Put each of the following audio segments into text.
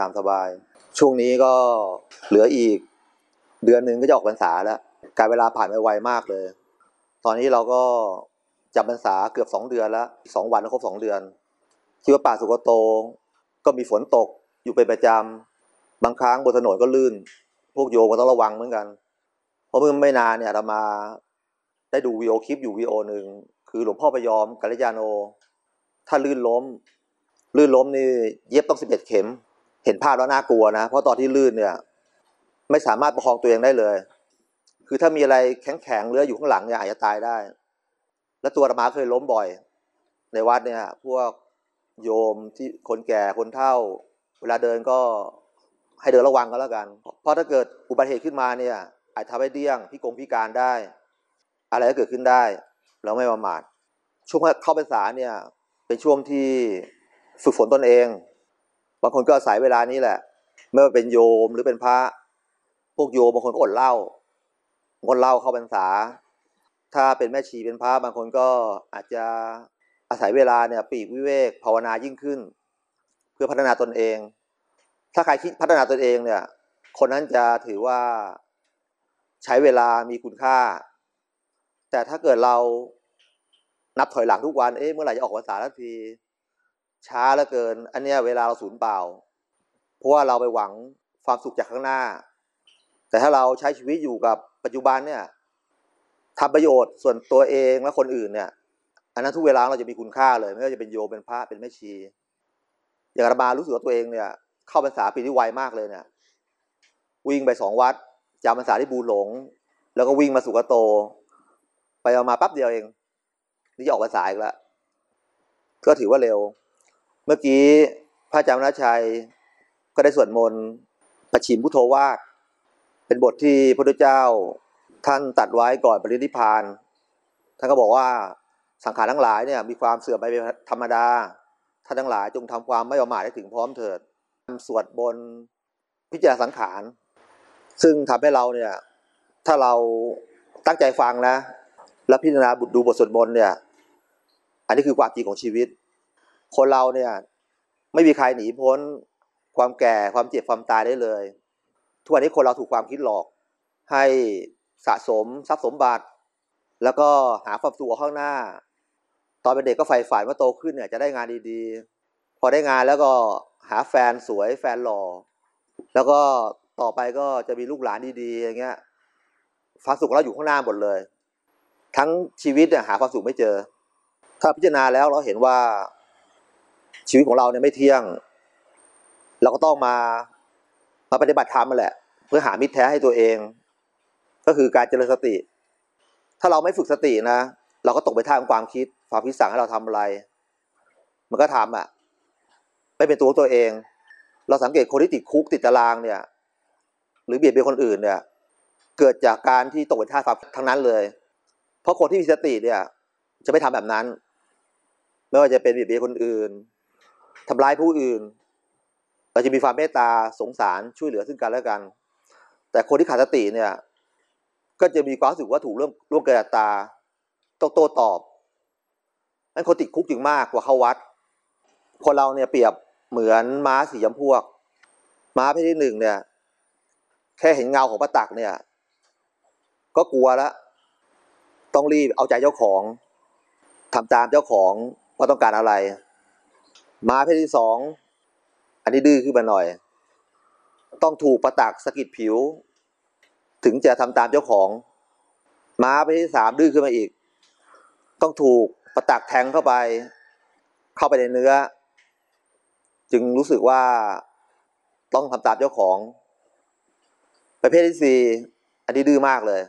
ตามสบาย ช่วงนี้ก็เหลืออีก เดือนหนึ่งก็จะออกพรรษาแล้วการเวลาผ่านไปไวมากเลย ตอนนี้เราก็จับพรรษาเกือบสองเดือนแล้วสองวันครบสองเดือน ที่วัดป่าสุกโตก็มีฝนตกอยู่เป็นประจำบางครั้งบนถนนก็ลื่น พวกโยมก็ต้องระวังเหมือนกัน เพราะเมื่อไม่นานเนี่ยเรามาได้ดูวีโอคลิปอยู่วีโอหนึ่งคือหลวงพ่อพยอมกัลยาโน ถ้าลื่นล้ม ลื่นล้มนี่เย็บต้องสิบเอ็ดเข็ม เห็นภาพแล้วน่ากลัวนะ เพราะตอนที่ลื่นเนี่ย ไม่สามารถประคองตัวเองได้เลย คือถ้ามีอะไรแข็งๆเลืออยู่ข้างหลังเนี่ยอาจจะตายได้ และตัวอาตมาเคยล้มบ่อย ในวัดเนี่ย พวกโยมที่คนแก่คนเฒ่า เวลาเดินก็ให้เดินระวังก็แล้วกัน เพราะถ้าเกิดอุบัติเหตุขึ้นมาเนี่ย อาจทำให้เดี้ยงพิกงพิการได้ อะไรก็เกิดขึ้นได้ เราไม่ประมาทช่วงเข้าพรรษาเนี่ย เป็นช่วงที่ฝึกฝนตนเอง บางคนก็อาศัยเวลานี้แหละ ไม่ว่าเป็นโยมหรือเป็นพระ พวกโยมบางคนก็อดเหล้างดเหล้าเข้าพรรษา ถ้าเป็นแม่ชีเป็นพระบางคนก็อาจจะอาศัยเวลาเนี่ยปีกวิเวกภาวนายิ่งขึ้น เพื่อพัฒนาตนเอง ถ้าใครคิดพัฒนาตนเองเนี่ย คนนั้นจะถือว่าใช้เวลามีคุณค่า แต่ถ้าเกิดเรานับถอยหลังทุกวัน เอ๊ะ เมื่อไหร่จะออกพรรษาสักที ช้าเหลือเกิน อันเนี้ยเวลาเราสูญเปล่า เพราะว่าเราไปหวังความสุขจากข้างหน้า แต่ถ้าเราใช้ชีวิตอยู่กับปัจจุบันเนี่ยทำประโยชน์ส่วนตัวเองและคนอื่นเนี่ย อันนั้นทุกเวลาเราจะมีคุณค่าเลยไม่ว่าจะเป็นโยมเป็นพระเป็นแม่ชี อย่างอาตมารู้สึกว่าตัวเองเนี่ย เข้าพรรษาปีที่ไวมากเลยเนี่ย วิ่งไปสองวัดจำพรรษาที่บูหลง แล้วก็วิ่งมาสุกโต ไปเอามาปั๊บเดียวเอง นี่จะออกพรรษาอีกแล้วก็ถือว่าเร็ว เมื่อกี้พระอาจารย์วรชัยก็ได้สวดมนต์ประชิมพุทโธวาสเป็นบทที่พระพุทธเจ้าท่านตัดไว้ก่อนปรินิพาน ท่านก็บอกว่าสังขารทั้งหลายเนี่ยมีความเสื่อมไปเป็นธรรมดา ท่านทั้งหลายจงทำความไม่ประมาทให้ถึงพร้อมเถิดสวดบนพิจารณาสังขาร ซึ่งทำให้เราเนี่ยถ้าเราตั้งใจฟังนะ แล้วพิจารณาดูบทสวดมนต์เนี่ย อันนี้คือความจริงของชีวิต คนเราเนี่ย ไม่มีใครหนีพ้น ความแก่ความเจ็บความตายได้เลย ทุกวันนี้คนเราถูกความคิดหลอก ให้สะสมทรัพย์สมบัติ แล้วก็หาความสุขข้างหน้า ตอนเป็นเด็กก็ใฝ่ฝันว่าโตขึ้นเนี่ยจะได้งานดีๆ พอได้งานแล้วก็หาแฟนสวยแฟนหล่อ แล้วก็ต่อไปก็จะมีลูกหลานดีๆอย่างเงี้ยความสุขเราอยู่ข้างหน้าหมดเลย ทั้งชีวิตเนี่ยหาความสุขไม่เจอ ถ้าพิจารณาแล้วเราเห็นว่า ชีวิตของเราเนี่ยไม่เที่ยง เราก็ต้องมามาปฏิบัติธรรมมาแหละ เพื่อหามิตรแท้ให้ตัวเอง ก็คือการเจริญสติ ถ้าเราไม่ฝึกสตินะ เราก็ตกไปทางความคิดความคิดสั่งให้เราทำอะไร มันก็ทำอะ ไม่เป็นตัวตัวเอง เราสังเกตคนที่ติดคุกติดตารางเนี่ย หรือเบียดเบียนคนอื่นเนี่ย เกิดจากการที่ตกเป็นท่าสทั้งนั้นเลย เพราะคนที่มีสติเนี่ย จะไม่ทำแบบนั้น ไม่ว่าจะเป็นเบียดเบียนคนอื่น ทำร้ายผู้อื่น เราจะมีความเมตตาสงสารช่วยเหลือซึ่งกันและกัน แต่คนที่ขาดสติเนี่ย ก็จะมีความรู้สึกว่าถูกเรื่องล่วงเกินตาต้องโต้ตอบนั้นคนติดคุกจึงมากกว่าเข้าวัดคนเราเนี่ยเปรียบเหมือนม้าสียำพวก ม้าเพศที่หนึ่งเนี่ย แค่เห็นเงาของประตักเนี่ย ก็กลัวแล้วต้องรีบเอาใจเจ้าของทำตามเจ้าของว่าต้องการอะไร มาเพศที่สอง อันนี้ดื้อขึ้นมาหน่อย ต้องถูกประตักสะกิดผิว ถึงจะทำตามเจ้าของ ม้าเพศที่สามดื้อขึ้นมาอีก ต้องถูกประตักแทงเข้าไป เข้าไปในเนื้อ จึงรู้สึกว่าต้องทำตามเจ้าของ ประเภทที่สี่อันนี้ดื้อมากเลย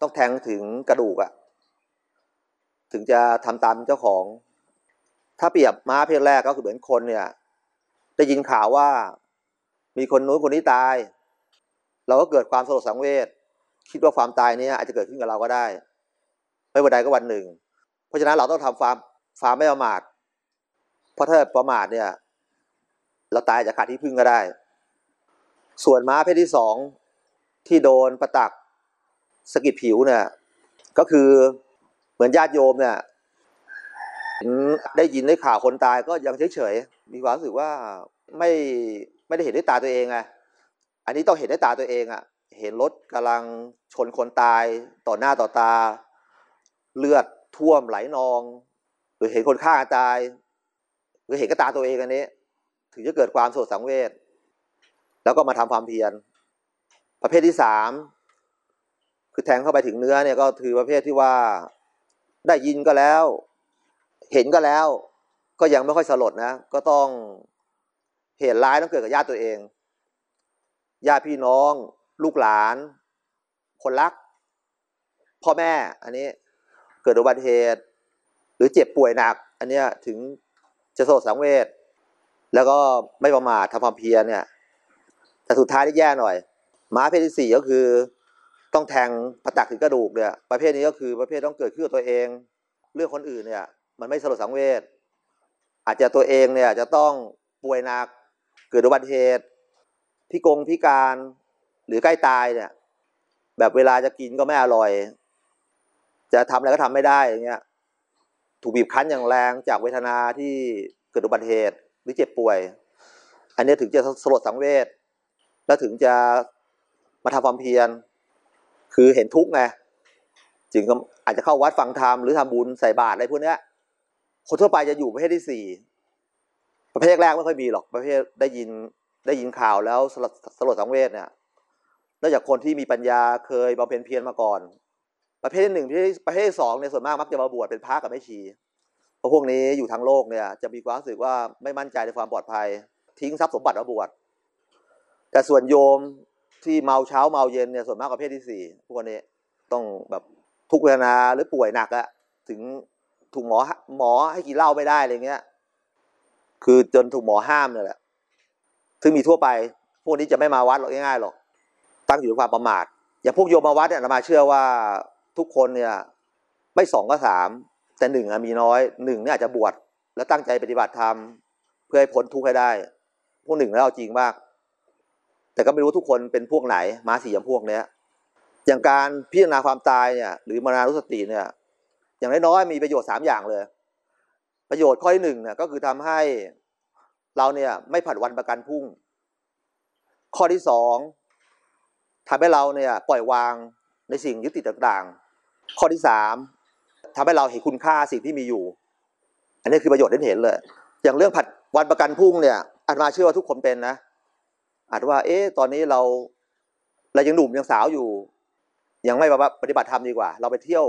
ต้องแทงถึงกระดูกอะถึงจะทำตามเจ้าของ ถ้าเปรียบม้าเพศแรกก็คือเหมือนคนเนี่ยได้ยินข่าวว่ามีคนนู้นคนนี้ตาย เราก็เกิดความสลดสังเวชคิดว่าความตายเนี้อาจจะเกิดขึ้นกับเราก็ได้ ไม่วันใดก็วันหนึ่ง เพราะฉะนั้นเราต้องทำความความไม่ประมาทเพราะถ้าประมาทเนี่ย เราตายจะขาดที่พึ่งก็ได้ ส่วนม้าเพศที่สองที่โดนประตักสกิดผิวเนี่ย ก็คือเหมือนญาติโยมเนี่ย ได้ยินได้ข่าวคนตายก็ยังเฉยๆ มีความรู้สึกว่าไม่ไม่ได้เห็นด้วยตาตัวเองไงอันนี้ต้องเห็นด้วยตาตัวเองอะเห็นรถกำลังชนคนตายต่อหน้าต่อตา เลือดท่วมไหลนอง หรือเห็นคนฆ่าตาย หรือเห็นกับตาตัวเองอันนี้ ถึงจะเกิดความโศกสังเวชแล้วก็มาทำความเพียรประเภทที่สามคือแทงเข้าไปถึงเนื้อเนี่ยก็คือประเภทที่ว่าได้ยินก็แล้ว เห็นก็แล้ว ก็ยังไม่ค่อยสลดนะ ก็ต้องเหตุร้ายต้องเกิดกับญาติตัวเองญาติพี่น้อง ลูกหลาน คนรัก พ่อแม่อันนี้เกิดอุบัติเหตุ หรือเจ็บป่วยหนัก อันเนี้ยถึงจะโศกสังเวชแล้วก็ไม่ประมาททำความเพียรเนี่ย แต่สุดท้ายที่แย่หน่อย ม้าประเพศที่สี่ก็คือ ต้องแทงประตักถึงกระดูกเนี่ย ประเภทนี้ก็คือประเภทต้องเกิดขึ้นกับตัวเอง เรื่องคนอื่นเนี่ย มันไม่สลดสังเวชอาจจะตัวเองเนี่ยจะต้องป่วยหนักเกิดอุบัติเหตุพิกงพิการหรือใกล้ตายเนี่ย แบบเวลาจะกินก็ไม่อร่อย จะทำอะไรก็ทำไม่ได้อย่างเงี้ยถูกบีบคั้นอย่างแรงจากเวทนาที่เกิดอุบัติเหตุหรือเจ็บป่วย อันนี้ถึงจะสลดสังเวชแล้วถึงจะมาทำความเพียรคือเห็นทุกข์ไงจึงอาจจะเข้าวัดฟังธรรมหรือทำบุญใส่บาตรอะไรพวกเนี้ย คนทั่วไปจะอยู่ประเภทที่สี่ประเภทแรกไม่ค่อยมีหรอกประเภทได้ยินได้ยินข่าวแล้วสลดสลดสังเวชเนี่ยนอกจากคนที่มีปัญญาเคยบำเพ็ญเพียรมาก่อน ประเภทที่หนึ่งที่ประเภทที่สองเนี่ยส่วนมากมักจะมาบวชเป็นพระกับแม่ชีเพราะพวกนี้อยู่ทางโลกเนี่ย จะมีความรู้สึกว่าไม่มั่นใจในความปลอดภัย ทิ้งทรัพย์สมบัติมาบวชแต่ส่วนโยมที่เมาเช้าเมาเย็นเนี่ยส่วนมากประเภทที่สี่พวกนี้ต้องแบบทุกข์เวทนาหรือป่วยหนักอะถึง ถูกหมอหมอให้กินเหล้าไม่ได้อะไรเงี้ย คือจนถูกหมอห้ามเนี่ยแหละซึ่งมีทั่วไป พวกนี้จะไม่มาวัดหรอกง่ายๆหรอกตั้งอยู่ในความประมาทอย่างพวกโยมมาวัดเนี่ยมาเชื่อว่าทุกคนเนี่ย ไม่สองก็สามแต่หนึ่งมีน้อยหนึ่งเนี่ยอาจจะบวชแล้วตั้งใจปฏิบัติธรรมเพื่อให้พ้นทุกข์ให้ได้ พวกหนึ่งแล้วเอาจริงมาก แต่ก็ไม่รู้ทุกคนเป็นพวกไหน มาสีอย่างพวกเนี้ยอย่างการพิจารณาความตายเนี่ย หรือมรณานุสติเนี่ย อย่างน้อยๆมีประโยชน์สามอย่างเลย ประโยชน์ข้อที่หนึ่งเนี่ยก็คือทำให้เราเนี่ยไม่ผัดวันประกันพรุ่ง ข้อที่สองทำให้เราเนี่ยปล่อยวางในสิ่งยึดติดต่างๆ ข้อที่สามทำให้เราเห็นคุณค่าสิ่งที่มีอยู่ อันนี้คือประโยชน์ที่เห็นเลย อย่างเรื่องผัดวันประกันพรุ่งเนี่ยอาตมาเชื่อว่าทุกคนเป็นนะอาจว่า เอ๊ะตอนนี้เราเรายังหนุ่มยังสาวอยู่ ยังไม่ปฏิบัติธรรมดีกว่า เราไปเที่ยว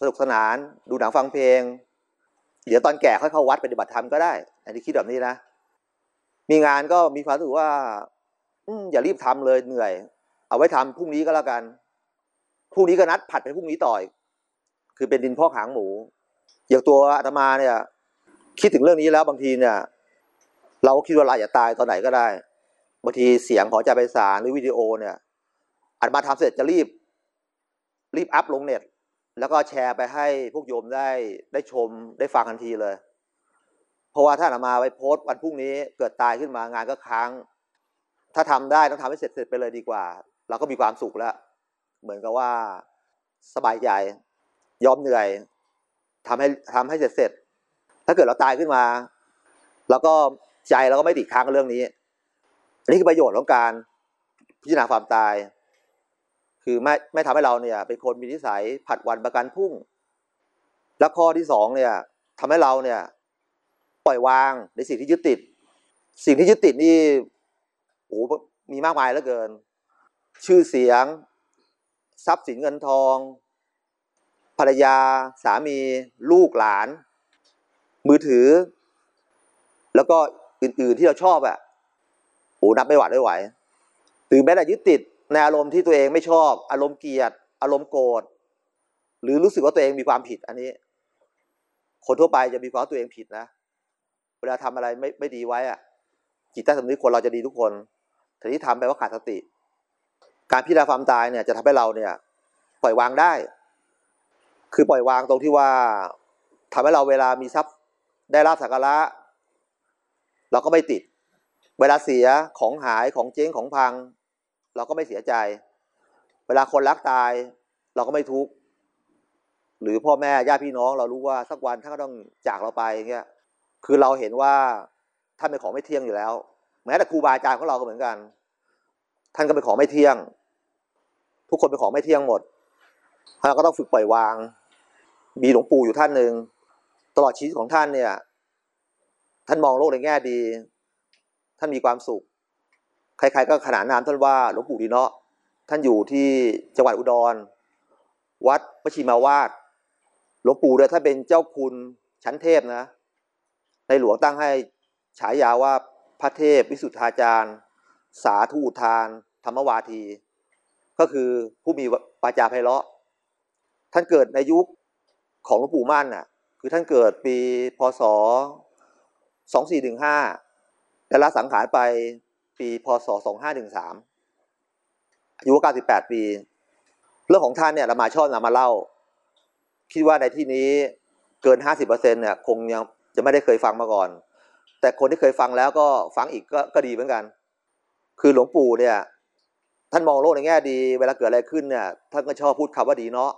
สนุกสนาน ดูหนังฟังเพลง เดี๋ยวตอนแก่ค่อยเข้าวัดปฏิบัติธรรมก็ได้ อันนี้คิดแบบนี้นะ มีงานก็มีความรู้สึกว่า อือย่ารีบทำเลยเหนื่อย เอาไว้ทำพรุ่งนี้ก็แล้วกันพรุ่งนี้ก็นัดผัดไปพรุ่งนี้ต่อย คือเป็นดินพอกหางหมู อย่างตัวอาตมาเนี่ย คิดถึงเรื่องนี้แล้วบางทีเนี่ย เราก็คิดว่าเราอาจะตายตอนไหนก็ได้บางทีเสียงขอจารย์ไพศาลหรือวิดีโอเนี่ยอาตมาทำเสร็จจะรีบ รีบอัพลงเน็ต แล้วก็แชร์ไปให้พวกโยมได้ได้ชมได้ฟังทันทีเลย เพราะว่าถ้าอามาไปโพสต์วันพรุ่งนี้เกิดตายขึ้นมางานก็ค้าง ถ้าทำได้ต้องทำให้เสร็จเสร็จไปเลยดีกว่า เราก็มีความสุขแล้ว เหมือนกับว่าสบายใจยอมเหนื่อยทำให้ทำให้เสร็จเสร็จ ถ้าเกิดเราตายขึ้นมา แล้วก็ใจเราก็ไม่ติดค้างกับเรื่องนี้อันนี้คือประโยชน์ของการพิจารณาความตาย คือไม่ไม่ทำให้เราเนี่ยเป็นคนมีนิสัยผัดวันประกันพรุ่ง แล้วข้อที่สองเนี่ยทำให้เราเนี่ยปล่อยวางในสิ่งที่ยึดติด สิ่งที่ยึดติดนี่โอ้มีมากมายเหลือเกิน ชื่อเสียง ทรัพย์สินเงินทอง ภรรยา สามี ลูกหลาน มือถือ แล้วก็อื่นๆที่เราชอบอะ่ะโอ้นับไม่หวาดไม่ไหวหรือแม้แต่ยึดติด ในอารมณ์ที่ตัวเองไม่ชอบ อารมณ์เกลียด อารมณ์โกรธหรือรู้สึกว่าตัวเองมีความผิด อันนี้ คนทั่วไปจะมีความตัวเองผิดนะ เวลาทำอะไรไม่ไม่ดีไว้อะจิตใต้สำนึกคนเราจะดีทุกคนแต่ที่ทำไปว่าขาดสติ การพิจารณาความตายเนี่ยจะทำให้เราเนี่ย ปล่อยวางได้ คือปล่อยวางตรงที่ว่าทำให้เราเวลามีทรัพย์ได้รับสักการะเราก็ไม่ติด เวลาเสียของหายของเจ๊งของพัง เราก็ไม่เสียใจ เวลาคนรักตาย เราก็ไม่ทุกข์หรือพ่อแม่ญาติพี่น้อง เรารู้ว่าสักวันท่านก็ต้องจากเราไปเงี้ยคือเราเห็นว่าท่านเป็นของไม่เที่ยงอยู่แล้ว แม้แต่ครูบาอาจารย์ของเราก็เหมือนกัน ท่านก็เป็นของไม่เที่ยง ทุกคนเป็นของไม่เที่ยงหมดเราก็ต้องฝึกปล่อยวาง มีหลวงปู่อยู่ท่านหนึ่งตลอดชีวิตของท่านเนี่ย ท่านมองโลกในแง่ดี ท่านมีความสุข ใครๆก็ขนานนามท่านว่าหลวงปู่ดีเนาะท่านอยู่ที่จังหวัดอุดร วัดวชิมาวาดหลวงปู่เนี่ยท่านเป็นเจ้าคุณชั้นเทพนะ ในหลวงตั้งให้ฉายาว่าพระเทพวิสุทธาจารย์ สาธุทาน ธรรมวาที ก็คือผู้มีวาจาไพเราะ ท่านเกิดในยุคของหลวงปู่มั่นน่ะ คือท่านเกิดปีพศ 2415และละสังขารไป ปีพศ2513อายุ98 ปี เรื่องของท่านเนี่ยเรามาชอบนำมาเล่า คิดว่าในที่นี้เกิน 50%เนี่ยคงยังจะไม่ได้เคยฟังมาก่อน แต่คนที่เคยฟังแล้วก็ฟังอีกก็ก็ดีเหมือนกัน คือหลวงปู่เนี่ยท่านมองโลกในแง่ดี เวลาเกิดอะไรขึ้นเนี่ยท่านก็ชอบพูดคำว่าดีเนาะ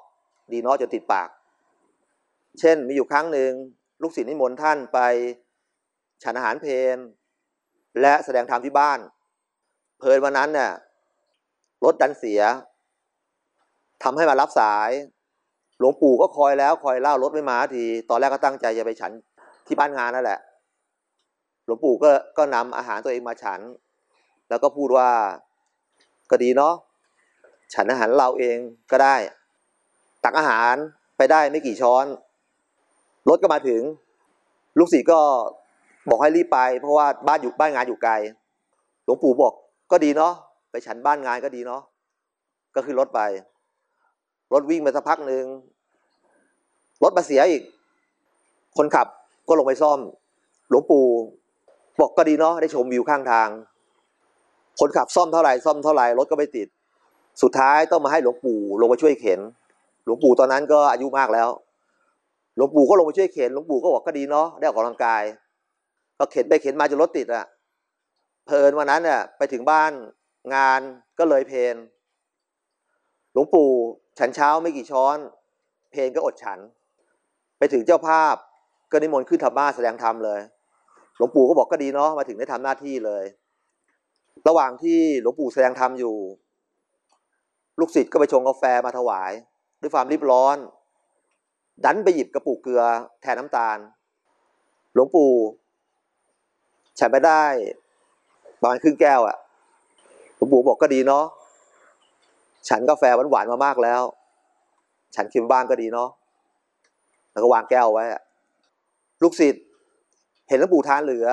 ดีเนาะจนติดปาก เช่นมีอยู่ครั้งหนึ่งลูกศิษย์นิมนต์ท่านไปฉันอาหารเพล และแสดงธรรมที่บ้าน เพลินวันนั้นเนี่ยรถดันเสียทำให้มารับสาย หลวงปู่ก็คอยแล้วคอยเล่ารถไม่มาที ตอนแรกก็ตั้งใจจะไปฉันที่บ้านงานนั่นแหละ หลวงปู่ก็ก็นำอาหารตัวเองมาฉัน แล้วก็พูดว่าก็ดีเนาะฉันอาหารเราเองก็ได้ ตักอาหารไปได้ไม่กี่ช้อนรถก็มาถึง ลูกศิษย์ก็ บอกให้รีบไป เพราะว่าบ้านอยู่บ้านงานอยู่ไกล หลวงปู่บอกก็ดีเนาะไปฉันบ้านงานก็ดีเนาะก็คือรถไป รถวิ่งไปสักพักหนึ่งรถมาเสียอีก คนขับก็ลงไปซ่อม หลวงปู่บอกก็ดีเนาะได้ชมวิวข้างทาง คนขับซ่อมเท่าไหร่ซ่อมเท่าไหร่รถก็ไม่ติด สุดท้ายต้องมาให้หลวงปู่ลงมาช่วยเข็น หลวงปู่ตอนนั้นก็อายุมากแล้ว หลวงปู่ก็ลงมาช่วยเข็น หลวงปู่ก็บอกก็ดีเนาะได้ออกกำลังกาย ก็เข็นไปเข็นมาจนรถติดอะเพลินวันนั้นเนี่ยไปถึงบ้านงานก็เลยเพนหลวงปู่ฉันเช้าไม่กี่ช้อน เพนก็อดฉัน ไปถึงเจ้าภาพก็นิมนต์ขึ้นธรรมาแสดงธรรมเลย หลวงปู่ก็บอกก็ดีเนาะมาถึงได้ทำหน้าที่เลย ระหว่างที่หลวงปู่แสดงธรรมอยู่ ลูกศิษย์ก็ไปชงกาแฟมาถวาย ด้วยความรีบร้อน ดันไปหยิบกระปุกเกลือแทนน้ำตาล หลวงปู่ ฉันไปได้ประมาณครึ่งแก้วอะ่ะหลวงปู่บอกก็ดีเนาะฉันกาแฟหวานๆมามากแล้ว ฉันคิมบ้างก็ดีเนาะแล้วก็วางแก้วไว้ลูกศิษย์เห็นหลวงปู่ทานเหลือ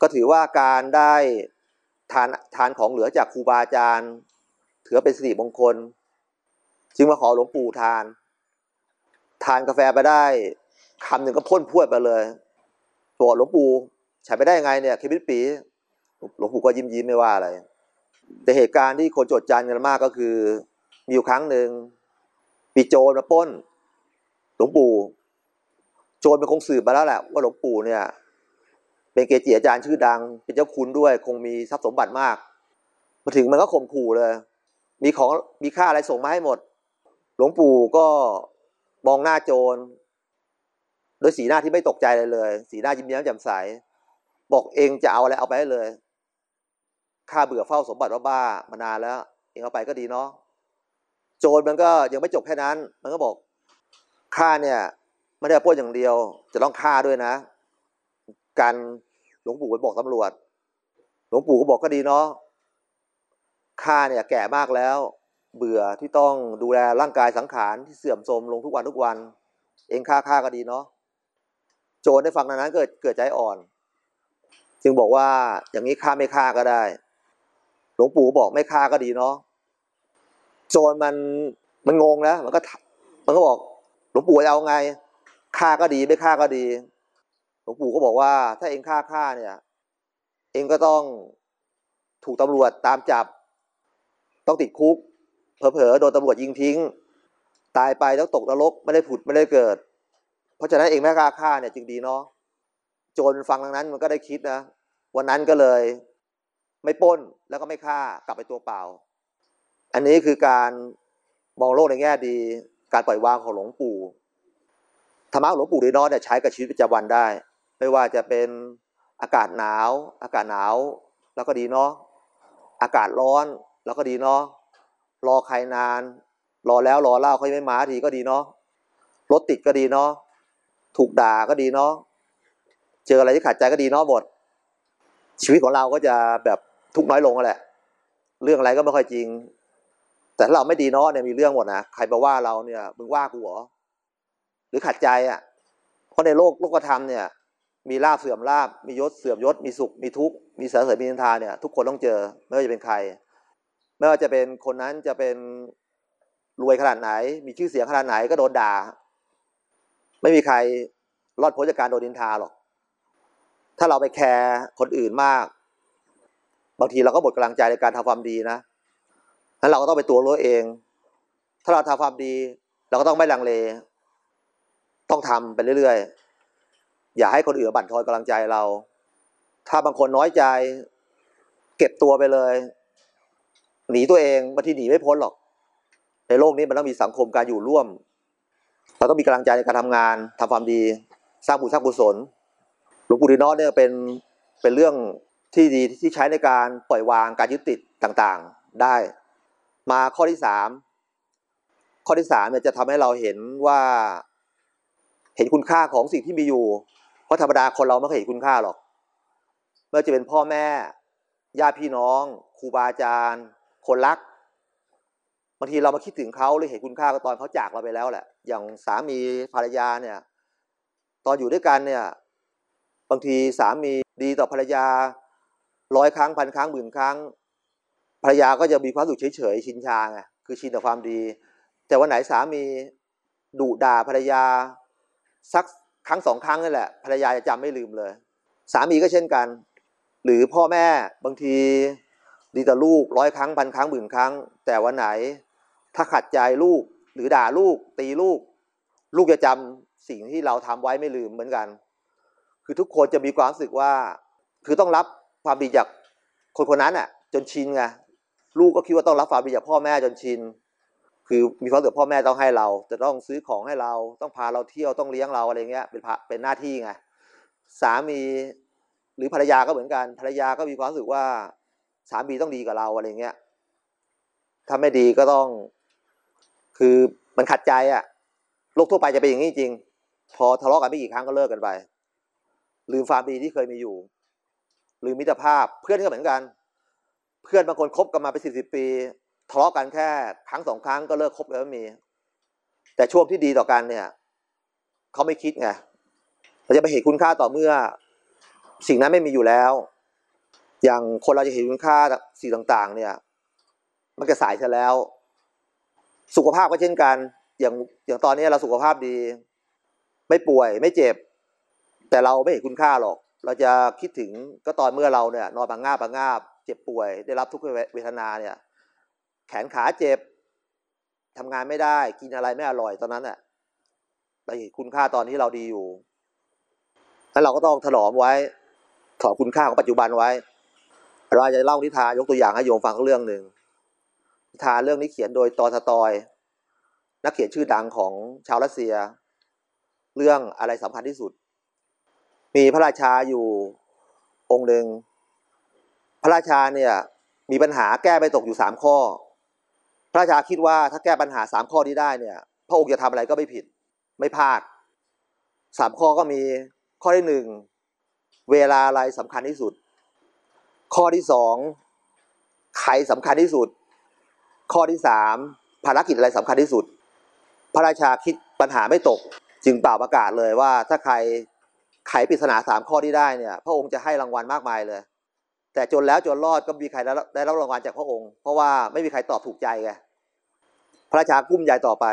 ก็ถือว่าการได้ทานทานของเหลือจากครูบาอาจารย์ถือเป็นสิริมงคล จึงมาขอหลวงปู่ทาน ทานกาแฟไปได้คำหนึ่งก็พ่นพวดไปเลยบอกหลวงปู่ ฉันไปได้ยังไงเนี่ยคิดปีหลวงปู่ก็ยิ้มยิ้มไม่ว่าอะไร แต่เหตุการณ์ที่คนจดจันกันมากก็คือ มีอยู่ครั้งหนึ่งปีโจรมาปล้น หลวงปู่ โจรมันคงสืบมาแล้วแหละว่าหลวงปู่เนี่ย เป็นเกจิอาจารย์ชื่อดัง เป็นเจ้าคุณด้วย คงมีทรัพย์สมบัติมากมาถึงมันก็ข่มขู่เลย มีของมีค่าอะไรส่งมาให้หมด หลวงปู่ก็มองหน้าโจร โดยสีหน้าที่ไม่ตกใจเลยเลย สีหน้ายิ้มแย้มแจ่มใส บอกเองจะเอาอะไรเอาไปให้เลยข้าเบื่อเฝ้าสมบัติว่าบ้ามานานแล้ว เองเอาไปก็ดีเนาะโจรมันก็ยังไม่จบแค่นั้น มันก็บอกข้าเนี่ยไม่ได้ป้นอย่างเดียว จะต้องฆ่าด้วยนะกันหลวงปู่ไปบอกตำรวจ หลวงปู่ก็บอกก็ดีเนาะข้าเนี่ยแก่มากแล้ว เบื่อที่ต้องดูแลร่างกายสังขารที่เสื่อมโทรมลงทุกวันทุกวัน เองฆ่าข้าก็ดีเนาะโจรได้ฟังดังนั้นเกิดเกิดใจอ่อน จึงบอกว่าอย่างนี้ฆ่าไม่ฆ่าก็ได้ หลวงปู่บอกไม่ฆ่าก็ดีเนาะโจรมันมันงงนะมันก็มันก็บอกหลวงปู่จะเอาไงฆ่าก็ดีไม่ฆ่าก็ดี หลวงปู่ก็บอกว่า ถ้าเองฆ่าฆ่าเนี่ย เองก็ต้องถูกตำรวจตามจับ ต้องติดคุกเผลอๆโดนตำรวจยิงทิ้ง ตายไปต้องตกนรกไม่ได้ผุดไม่ได้เกิด เพราะฉะนั้นเองไม่กล้าฆ่าเนี่ยจึงดีเนาะ โจรฟังดังนั้นมันก็ได้คิดนะ วันนั้นก็เลย ไม่ป้นแล้วก็ไม่ฆ่ากลับไปตัวเปล่า อันนี้คือการมองโลกในแง่ดี การปล่อยวางของหลวงปู่ธรรมะหลวงปู่ดีน้อยเนี่ยใช้กับชีวิตประจำวันได้ ไม่ว่าจะเป็นอากาศหนาว อากาศหนาวแล้วก็ดีเนาะอากาศร้อนแล้วก็ดีเนาะรอใครนาน รอแล้วรอเล่าเขาไม่มาทีก็ดีเนาะรถติดก็ดีเนาะถูกด่าก็ดีเนาะ เจออะไรที่ขัดใจก็ดีนาะหมดชีวิตของเราก็จะแบบทุกข์น้อยลงแหละ เรื่องอะไรก็ไม่ค่อยจริง แต่ถ้าเราไม่ดีนาะเนี่ยมีเรื่องหมดนะใครมาว่าเราเนี่ยมึงว่ากูเหรอหรือขัดใจอะ เพราะในโลกโลกธรรมเนี่ย มีลาบเสื่อมลาบมียศเสื่อมยศ มีสุขมีทุกข์มีสารเสริญมีนินทาเนี่ย ทุกคนต้องเจอไม่ว่าจะเป็นใคร ไม่ว่าจะเป็นคนนั้นจะเป็นรวยขนาดไหน มีชื่อเสียงขนาดไหนก็โดนด่า ไม่มีใครรอดพ้นจากการโดนนินทาหรอก ถ้าเราไปแคร์คนอื่นมาก บางทีเราก็หมดกำลังใจในการทำความดีนะนั้นเราก็ต้องไปตัวรู้เอง ถ้าเราทำความดี เราก็ต้องไม่ลังเล ต้องทำไปเรื่อยๆ อย่าให้คนอื่นบั่นทอนกำลังใจเรา ถ้าบางคนน้อยใจ เก็บตัวไปเลย หนีตัวเองบางทีหนีไม่พ้นหรอก ในโลกนี้มันต้องมีสังคมการอยู่ร่วม เราต้องมีกำลังใจในการทำงานทำความดี สร้างบุญสร้างกุศล หลวงปู่ดีนอสเนี่ยเป็นเป็นเรื่องที่ดีที่ใช้ในการปล่อยวางการยึดติดต่างๆได้ มาข้อที่สามข้อที่สามเนี่ยจะทำให้เราเห็นว่า เห็นคุณค่าของสิ่งที่มีอยู่ เพราะธรรมดาคนเราไม่เคยเห็นคุณค่าหรอกไม่ว่าจะเป็นพ่อแม่ญาติพี่น้องครูบาอาจารย์ คนรักบางทีเรามาคิดถึงเขาหรือเห็นคุณค่าก็ตอนเขาจากเราไปแล้วแหละ อย่างสามีภรรยาเนี่ย ตอนอยู่ด้วยกันเนี่ย บางทีสามีดีต่อภรรยาร้อยครั้งพันครั้งหมื่นครั้งภรรยาก็จะมีความสุขเฉยๆชินชาไงคือชินต่อความดี แต่วันไหนสามีดุด่าภรรยาสักครั้งสองครั้งนั่นแหละภรรยาจะจำไม่ลืมเลย สามีก็เช่นกัน หรือพ่อแม่บางทีดีต่อลูกร้อยครั้งพันครั้งหมื่นครั้ง แต่วันไหนถ้าขัดใจลูกหรือด่าลูกตีลูก ลูกจะจำสิ่งที่เราทำไว้ไม่ลืมเหมือนกัน คือทุกคนจะมีความรู้สึกว่า คือต้องรับความดีจากคนคนนั้นอะ จนชินไงลูกก็คิดว่าต้องรับความดีจากพ่อแม่จนชิน คือมีความรู้สึกพ่อแม่ต้องให้เรา จะต้องซื้อของให้เรา ต้องพาเราเที่ยวต้องเลี้ยงเราอะไรเงี้ย เป็นเป็นหน้าที่ไงสามีหรือภรรยาก็เหมือนกันภรรยาก็มีความรู้สึกว่าสามีต้องดีกับเราอะไรเงี้ยถ้าไม่ดีก็ต้อง คือมันขัดใจอะ่ะโลกทั่วไปจะเป็นอย่างนี้จริง พอทะเลาะกันไม่กี่ครั้งก็เลิกกันไป ลืมความดีที่เคยมีอยู่ ลืมมิตรภาพเพื่อนก็เหมือนกัน เพื่อนบางคนคบกันมาเป็นสิบสิบปีทะเลาะกันแค่ครั้งสองครั้งก็เลิกคบแล้วมี แต่ช่วงที่ดีต่อกันเนี่ยเขาไม่คิดไงเราจะไปเห็นคุณค่าต่อเมื่อ สิ่งนั้นไม่มีอยู่แล้ว อย่างคนเราจะเห็นคุณค่าสิ่งต่าง ๆ เนี่ย มันจะสายเสียแล้ว สุขภาพก็เช่นกัน อย่างอย่างตอนนี้เราสุขภาพดี ไม่ป่วยไม่เจ็บ แต่เราไม่เห็นคุณค่าหรอก เราจะคิดถึงก็ตอนเมื่อเราเนี่ยนอนบางงาบบางงาบเจ็บป่วย ได้รับทุกขเวทนาเนี่ย แขนขาเจ็บทำงานไม่ได้ กินอะไรไม่อร่อยตอนนั้นน่ะเราเห็นคุณค่าตอนที่เราดีอยู่แล้วเราก็ต้องถนอมไว้ถอดคุณค่าของปัจจุบันไว้ เราจะเล่านิทานยกตัวอย่างให้โยมฟังเรื่องหนึ่งนิทานเรื่องนี้เขียนโดยตอสตอย นักเขียนชื่อดังของชาวรัสเซีย เรื่องอะไรสำคัญที่สุด มีพระราชาอยู่องค์หนึ่งพระราชาเนี่ยมีปัญหาแก้ไม่ตกอยู่สามข้อ พระราชาคิดว่าถ้าแก้ปัญหาสามข้อนี้ได้เนี่ย พระองค์จะทำอะไรก็ไม่ผิด ไม่พลาดสามข้อก็มีข้อที่หนึ่งเวลาอะไรสำคัญที่สุด ข้อที่สองใครสำคัญที่สุด ข้อที่สามภารกิจอะไรสำคัญที่สุด พระราชาคิดปัญหาไม่ตก จึงเป่าประกาศเลยว่าถ้าใคร ไขปริศนาสามข้อที่ได้เนี่ย พระองค์จะให้รางวัลมากมายเลย แต่จนแล้วจนรอดก็มีใครได้รับรางวัลจากพระองค์ เพราะว่าไม่มีใครตอบถูกใจไงพระราชากุ้มใหญ่ต่อไป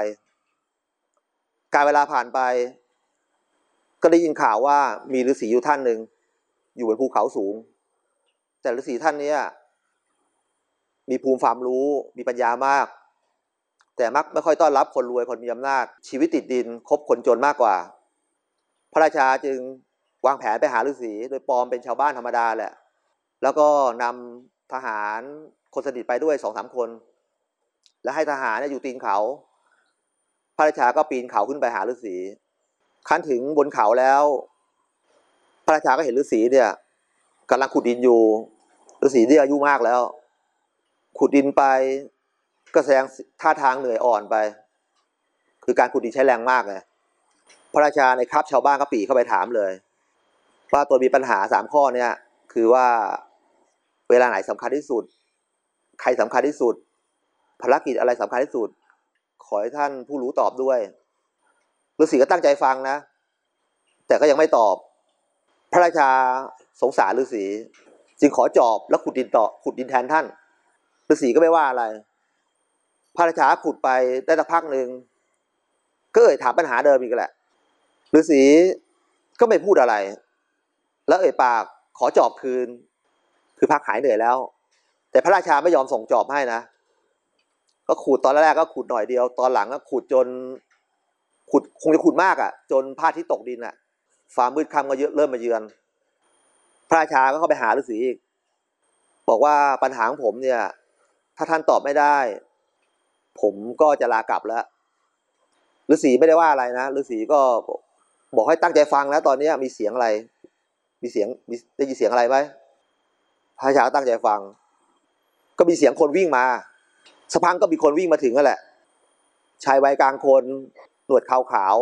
การเวลาผ่านไป ก็ได้ยินข่าวว่ามีฤาษีอยู่ท่านหนึ่งอยู่บนภูเขาสูง แต่ฤาษีท่านเนี้ยมีภูมิความรู้มีปัญญามาก แต่มักไม่ค่อยต้อนรับคนรวยคนมีอำนาจชีวิตติดดินคบคนจนมากกว่า พระราชาจึงวางแผนไปหาฤาษีโดยปลอมเป็นชาวบ้านธรรมดาแหละ แล้วก็นำทหารคนสนิทไปด้วยสองสามคน แล้วให้ทหารอยู่ตีนเขา พระราชาก็ปีนเขาขึ้นไปหาฤาษีขั้นถึงบนเขาแล้ว พระราชาก็เห็นฤาษีเนี่ยกำลังขุดดินอยู่ฤาษีที่ยอายุมากแล้ว ขุดดินไปก็แสดงท่าทางเหนื่อยอ่อนไป คือการขุดดินใช้แรงมากไง พระราชาในครับชาวบ้านก็ปีเข้าไปถามเลยว่าตัวมีปัญหาสามข้อเนี่ย คือว่าเวลาไหนสำคัญที่สุด ใครสำคัญที่สุด ภารกิจอะไรสำคัญที่สุด ขอให้ท่านผู้รู้ตอบด้วยฤาษีก็ตั้งใจฟังนะ แต่ก็ยังไม่ตอบ พระราชาสงสารฤาษีจึงขอจอบแล้วขุดดินต่อขุดดินแทนท่านฤาษีก็ไม่ว่าอะไร พระราชาขุดไปได้สักพักหนึ่งก็เอ่ยถามปัญหาเดิมอีกแหละ ฤาษีก็ไม่พูดอะไร แล้วเอ่ยปากขอจอบคืน คือพักหายเหนื่อยแล้ว แต่พระราชาไม่ยอมส่งจอบให้นะ ก็ขุดตอนแรกก็ขุดหน่อยเดียว ตอนหลังก็ขุดจนขุดคงจะขุดมากอะ่ะ จนพระอาที่ตกดินอะ่ะฟ้ามืดค่ำก็เยอะเริ่มมาเยือน พระราชาก็เข้าไปหาฤาษีอีก บอกว่าปัญหาของผมเนี่ย ถ้าท่านตอบไม่ได้ ผมก็จะลากลับแล้วฤาษีไม่ได้ว่าอะไรนะฤาษีก็ บอกให้ตั้งใจฟังนะตอนนี้มีเสียงอะไร มีเสียงมีได้ยินเสียงอะไรไหมพระราชาตั้งใจฟัง ก็มีเสียงคนวิ่งมาสักพักก็มีคนวิ่งมาถึงนั่นแหละ ชายวัยกลางคนหนวดขาวขาว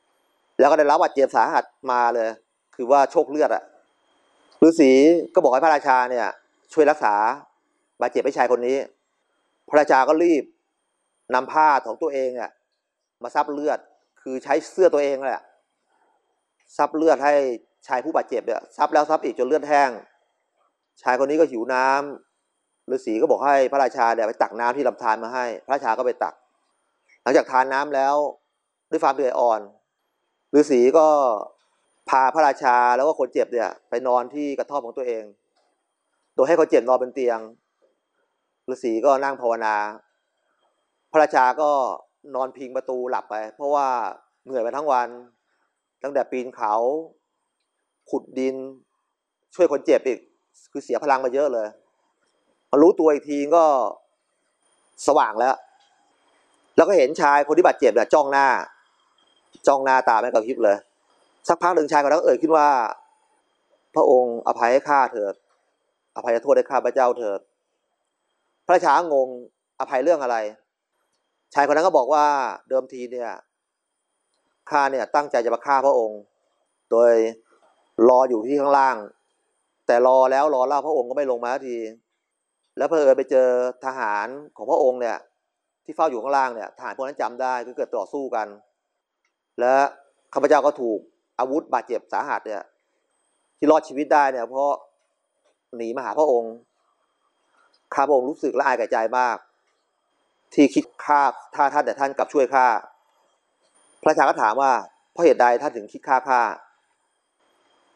ๆแล้วก็ได้รับบาดเจ็บสาหัสมาเลย คือว่าโชคเลือดอะฤาษีก็บอกให้พระราชาเนี่ย ช่วยรักษาบาดเจ็บให้ชายคนนี้ พระราชาก็รีบนำผ้าของตัวเองอะมาซับเลือด คือใช้เสื้อตัวเองแหละ ซับเลือดให้ชายผู้บาดเจ็บเนี่ยซับแล้วซับอีกจนเลือดแห้ง ชายคนนี้ก็หิวน้ำฤาษีก็บอกให้พระราชาเนี่ยไปตักน้ำที่ลำธารมาให้ พระราชาก็ไปตัก หลังจากทานน้ำแล้วด้วยความเหนื่อยอ่อนฤาษีก็พาพระราชาแล้วก็คนเจ็บเนี่ย ไปนอนที่กระท่อมของตัวเอง โดยให้คนเจ็บนอนบนเตียงฤาษีก็นั่งภาวนา พระราชาก็นอนพิงประตูหลับไป เพราะว่าเหนื่อยไปทั้งวัน ตั้งแต่ปีนเขา ขุดดิน ช่วยคนเจ็บอีก คือเสียพลังมาเยอะเลย มารู้ตัวอีกทีก็สว่างแล้ว แล้วก็เห็นชายคนที่บาดเจ็บเนี่ยจ้องหน้า จ้องหน้าตาไม่กระพริบเลย สักพักหนึ่งชายคนนั้นก็เอ่ยขึ้นว่า พระองค์อภัยให้ข้าเถิด อภัยโทษให้ข้าพระเจ้าเถิด พระราชางงอภัยเรื่องอะไร ชายคนนั้นก็บอกว่าเดิมทีเนี่ย ข้าเนี่ยตั้งใจจะมาฆ่าพระองค์ โดยรออยู่ที่ข้างล่าง แต่รอแล้วรอเล่าพระองค์ก็ไม่ลงมาสักที แล้วเพอเอิญไปเจอทหารของพระองค์เนี่ย ที่เฝ้าอยู่ข้างล่างเนี่ยทหารพวกนั้นจำได้ก็เกิดต่อสู้กัน และข้าพเจ้าก็ถูกอาวุธบาดเจ็บสาหัสเนี่ย ที่รอดชีวิตได้เนี่ย เพราะหนีมาหาพระองค์ข้าพระองค์รู้สึกละอายกับใจมาก ที่คิดฆ่าถ้าท่านแต่ท่านกลับช่วยข้า พระราชาก็ถามว่าเพราะเหตุใดท่านถึงคิดฆ่าข้า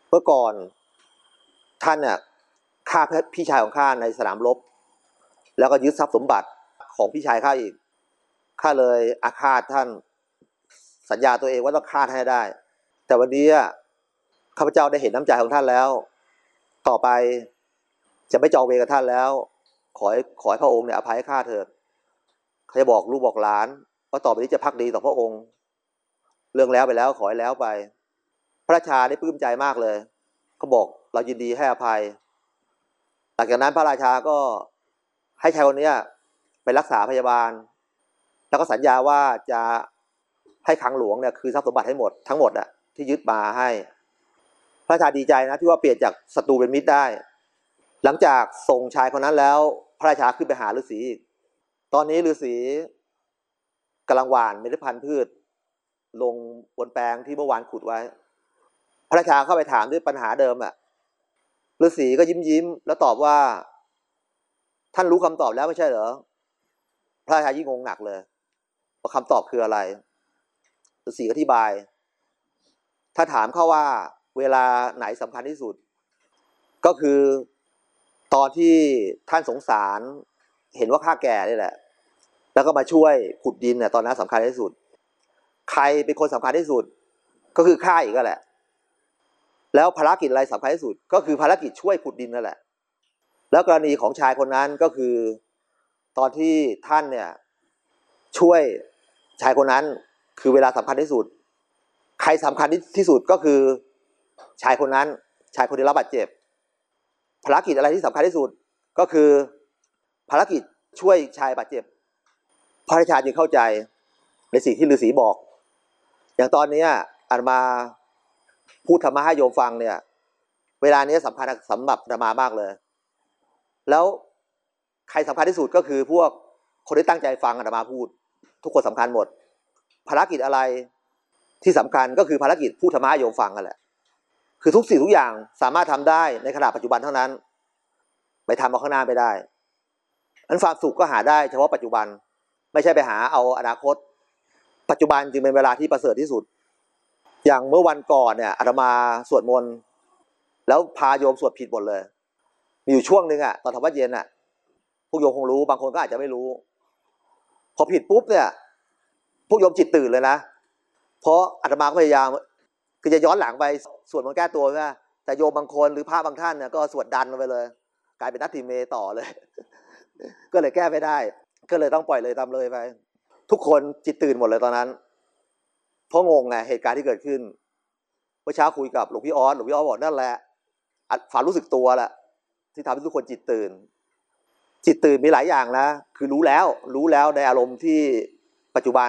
เมื่อก่อนท่านเนี่ยฆ่าพี่ชายของข้าในสนามรบแล้วก็ยึดทรัพย์สมบัติของพี่ชายข้าอีกข้าเลยอาฆาตท่านสัญญาตัวเองว่าต้องฆ่าให้ได้ แต่วันนี้ข้าพเจ้าได้เห็นน้ำใจของท่านแล้ว ต่อไปจะไม่จองเวรกับท่านแล้ว ขอให้ขอให้พระองค์เนี่ยอภัยให้ข้าเถิดเขาจะบอกลูกบอกหลานว่าต่อไปนี้จะพักดีต่อพระองค์ เรื่องแล้วไปแล้วขอให้แล้วไป พระราชาได้ปลื้มใจมากเลยเขาบอกเรายินดีให้อภัย หลังจากนั้นพระราชาก็ให้ชายคนนี้ไปรักษาพยาบาล แล้วก็สัญญาว่าจะให้ขังหลวงเนี่ยคือทรัพย์สมบัติให้หมดทั้งหมดอะที่ยึดมาให้ พระราชาดีใจนะที่ว่าเปลี่ยนจากศัตรูเป็นมิตรได้ หลังจากส่งชายคนนั้นแล้ว พระราชาขึ้นไปหาฤาษีอีกตอนนี้ฤาษีกำลังหว่านเมล็ดพันธุ์พืช ลงบนแปลงที่เมื่อวานขุดไว้ พระราชาเข้าไปถามด้วยปัญหาเดิมอะฤาษีก็ยิ้มยิ้มแล้วตอบว่า ท่านรู้คำตอบแล้วไม่ใช่เหรอ พระราชายิ่งงงหนักเลยว่าคำตอบคืออะไรฤาษีอธิบาย ถ้าถามเขาว่าเวลาไหนสำคัญที่สุด ก็คือตอนที่ท่านสงสาร เห็นว่าข้าแก่นี่แหละ แล้วก็มาช่วยขุดดินเนี่ยตอนนั้นสำคัญที่สุด ใครเป็นคนสำคัญที่สุด ก็คือข้าอีกก็แหละ แล้วภารกิจอะไรสำคัญที่สุด ก็คือภารกิจช่วยขุดดินนั่นแหละ แล้วกรณีของชายคนนั้นก็คือ ตอนที่ท่านเนี่ยช่วยชายคนนั้นคือเวลาสำคัญที่สุด ใครสำคัญที่สุดก็คือชายคนนั้น ชายคนที่รับบาดเจ็บ ภารกิจอะไรที่สำคัญที่สุดก็คือภารกิจช่วยชายบาดเจ็บพระราชาจึงเข้าใจในสิ่งที่ฤาษีบอก อย่างตอนนี้อาตมาพูดธรรมะให้โยมฟังเนี่ย เวลานี้สำคัญสำหรับอาตมามากเลย แล้วใครสำคัญที่สุดก็คือพวกคนที่ตั้งใจฟังอาตมาพูด ทุกคนสำคัญหมด ภารกิจอะไรที่สำคัญก็คือภารกิจพูดธรรมะให้โยมฟังกันแหละ คือทุกสิ่งทุกอย่างสามารถทำได้ในขณะปัจจุบันเท่านั้น ไปทำเอาข้างหน้าไม่ได้อันความสุขก็หาได้เฉพาะปัจจุบัน ไม่ใช่ไปหาเอาอนาคต ปัจจุบันจึงเป็นเวลาที่ประเสริฐที่สุด อย่างเมื่อวันก่อนเนี่ยอาตมาสวดมนต์แล้วพาโยมสวดผิดหมดเลย มีอยู่ช่วงหนึ่งอะตอนทำวัดเย็นอะพวกโยมคงรู้บางคนก็อาจจะไม่รู้ พอผิดปุ๊บเนี่ยพวกโยมจิตตื่นเลยนะเพราะอาตมาก็พยายามคือจะย้อนหลังไปสวดมนต์แก้ตัวใช่ไหมแต่โยมบางคนหรือพระบางท่านเนี่ยก็สวดดันไปเลย กลายเป็นนัตถิเมต่อเลย ก็เลยแก้ไม่ได้ ก็เลยต้องปล่อยเลยตามเลยไป ทุกคนจิตตื่นหมดเลยตอนนั้น เพราะงงไงเหตุการณ์ที่เกิดขึ้น เมื่อเช้าคุยกับหลวงพี่ออสหลวงพี่ออสบอกนั่นแหละอัดความรู้สึกตัวแหละที่ทำให้ทุกคนจิตตื่น จิตตื่นมีหลายอย่างนะ คือรู้แล้ว รู้แล้วในอารมณ์ที่ปัจจุบัน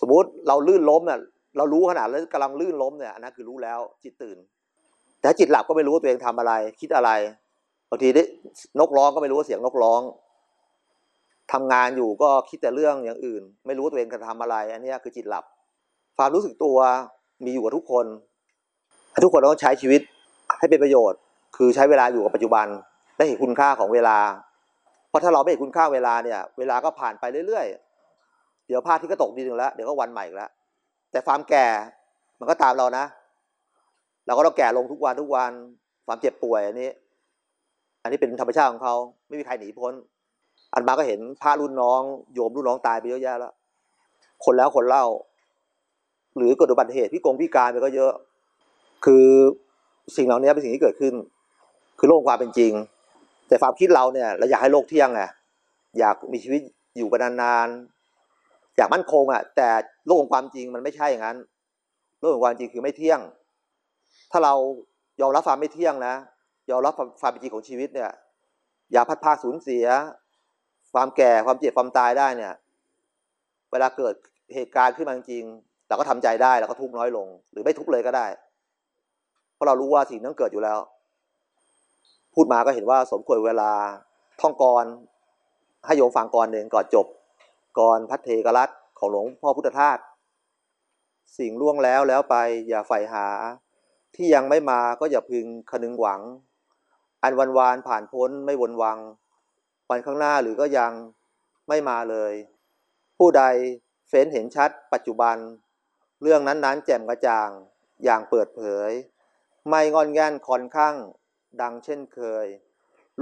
สมมุติเราลื่นล้มเนี่ยเรารู้ขนาดแล้วกำลังลื่นล้มเนี่ยอันนั้นคือรู้แล้ว จิตตื่น แต่จิตหลับก็ไม่รู้ว่าตัวเองทำอะไร คิดอะไรบางทีได้นกร้องก็ไม่รู้ว่าเสียงนกร้อง ทำงานอยู่ก็คิดแต่เรื่องอย่างอื่น ไม่รู้ตัวเองจะทำอะไร อันนี้คือจิตหลับ ความรู้สึกตัวมีอยู่กับทุกคน ทุกคนต้องใช้ชีวิตให้เป็นประโยชน์ คือใช้เวลาอยู่กับปัจจุบัน ได้เห็นคุณค่าของเวลา เพราะถ้าเราไม่เห็นคุณค่าเวลาเนี่ย เวลาก็ผ่านไปเรื่อยๆ เดี๋ยวพระอาที่ก็ตกดินอีกแล้วเดี๋ยวก็วันใหม่อีกแล้วแต่ความแก่มันก็ตามเรานะ เราก็ต้องแก่ลงทุกวันทุกวันความเจ็บป่วยอันนี้ อันนี้เป็นธรรมชาติของเขาไม่มีใครหนีพ้น อันมาก็เห็นพระรุ่นน้อง โยมรุ่นน้องตายไปเยอะแยะแล้ว คนแล้วคนเล่า หรือเกิดอุบัติเหตุพี่กงพี่การไปก็เยอะ คือสิ่งเหล่านี้เป็นสิ่งที่เกิดขึ้น คือโลกความเป็นจริง แต่ความคิดเราเนี่ยเราอยากให้โลกเที่ยงไงอยากมีชีวิตอยู่กันนานๆอยากมั่นคงอะ แต่โลกของความจริงมันไม่ใช่อย่างนั้น โลกของความจริงคือไม่เที่ยง ถ้าเรายอมรับความไม่เที่ยงนะยอมรับความเป็นจริงของชีวิตเนี่ย อย่าพัดพาสูญเสีย ความแก่ความเจ็บความตายได้เนี่ย เวลาเกิดเหตุการณ์ขึ้นมาจริงเราก็ทำใจได้เราก็ทุกน้อยลง หรือไม่ทุกเลยก็ได้ เพราะเรารู้ว่าสิ่งนั้นเกิดอยู่แล้ว พูดมาก็เห็นว่าสมควรเวลาท่องกรให้โยมฟังกรหนึ่งก่อนจบกรพัทเทกรัตของหลวงพ่อพุทธทาสสิ่งล่วงแล้วแล้วไปอย่าใฝ่หา ที่ยังไม่มาก็อย่าพึงคนึงหวัง อันวันวานผ่านพ้นไม่วนวัง วันข้างหน้าหรือก็ยังไม่มาเลย ผู้ใดเฟ้นเห็นชัดปัจจุบัน เรื่องนั้นๆ แจ่มกระจ่างอย่างเปิดเผย ไม่งอนแง่นคอนข้างดังเช่นเคย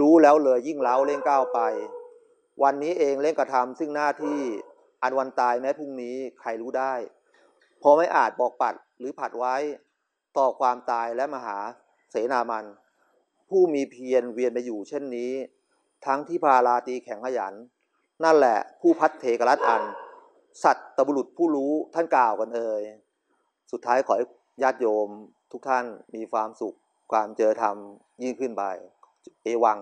รู้แล้วเลยยิ่งเล้าเล่งก้าวไป วันนี้เองเล่งกระทำซึ่งหน้าที่อันวันตายแม้พรุ่งนี้ใครรู้ได้ พอไม่อาจบอกปัดหรือผัดไว้ต่อความตายและมหาเสนามัน ผู้มีเพียรเวียนไปอยู่เช่นนี้ ทั้งที่พาราตีแข็งขยัน นั่นแหละผู้พัดเทกรัตอัน สัตตบุรุษผู้รู้ท่านกล่าวกันเอ่ยสุดท้ายขอให้ญาติโยมทุกท่านมีความสุขความเจอธรรมยิ่งขึ้นไป เอวัง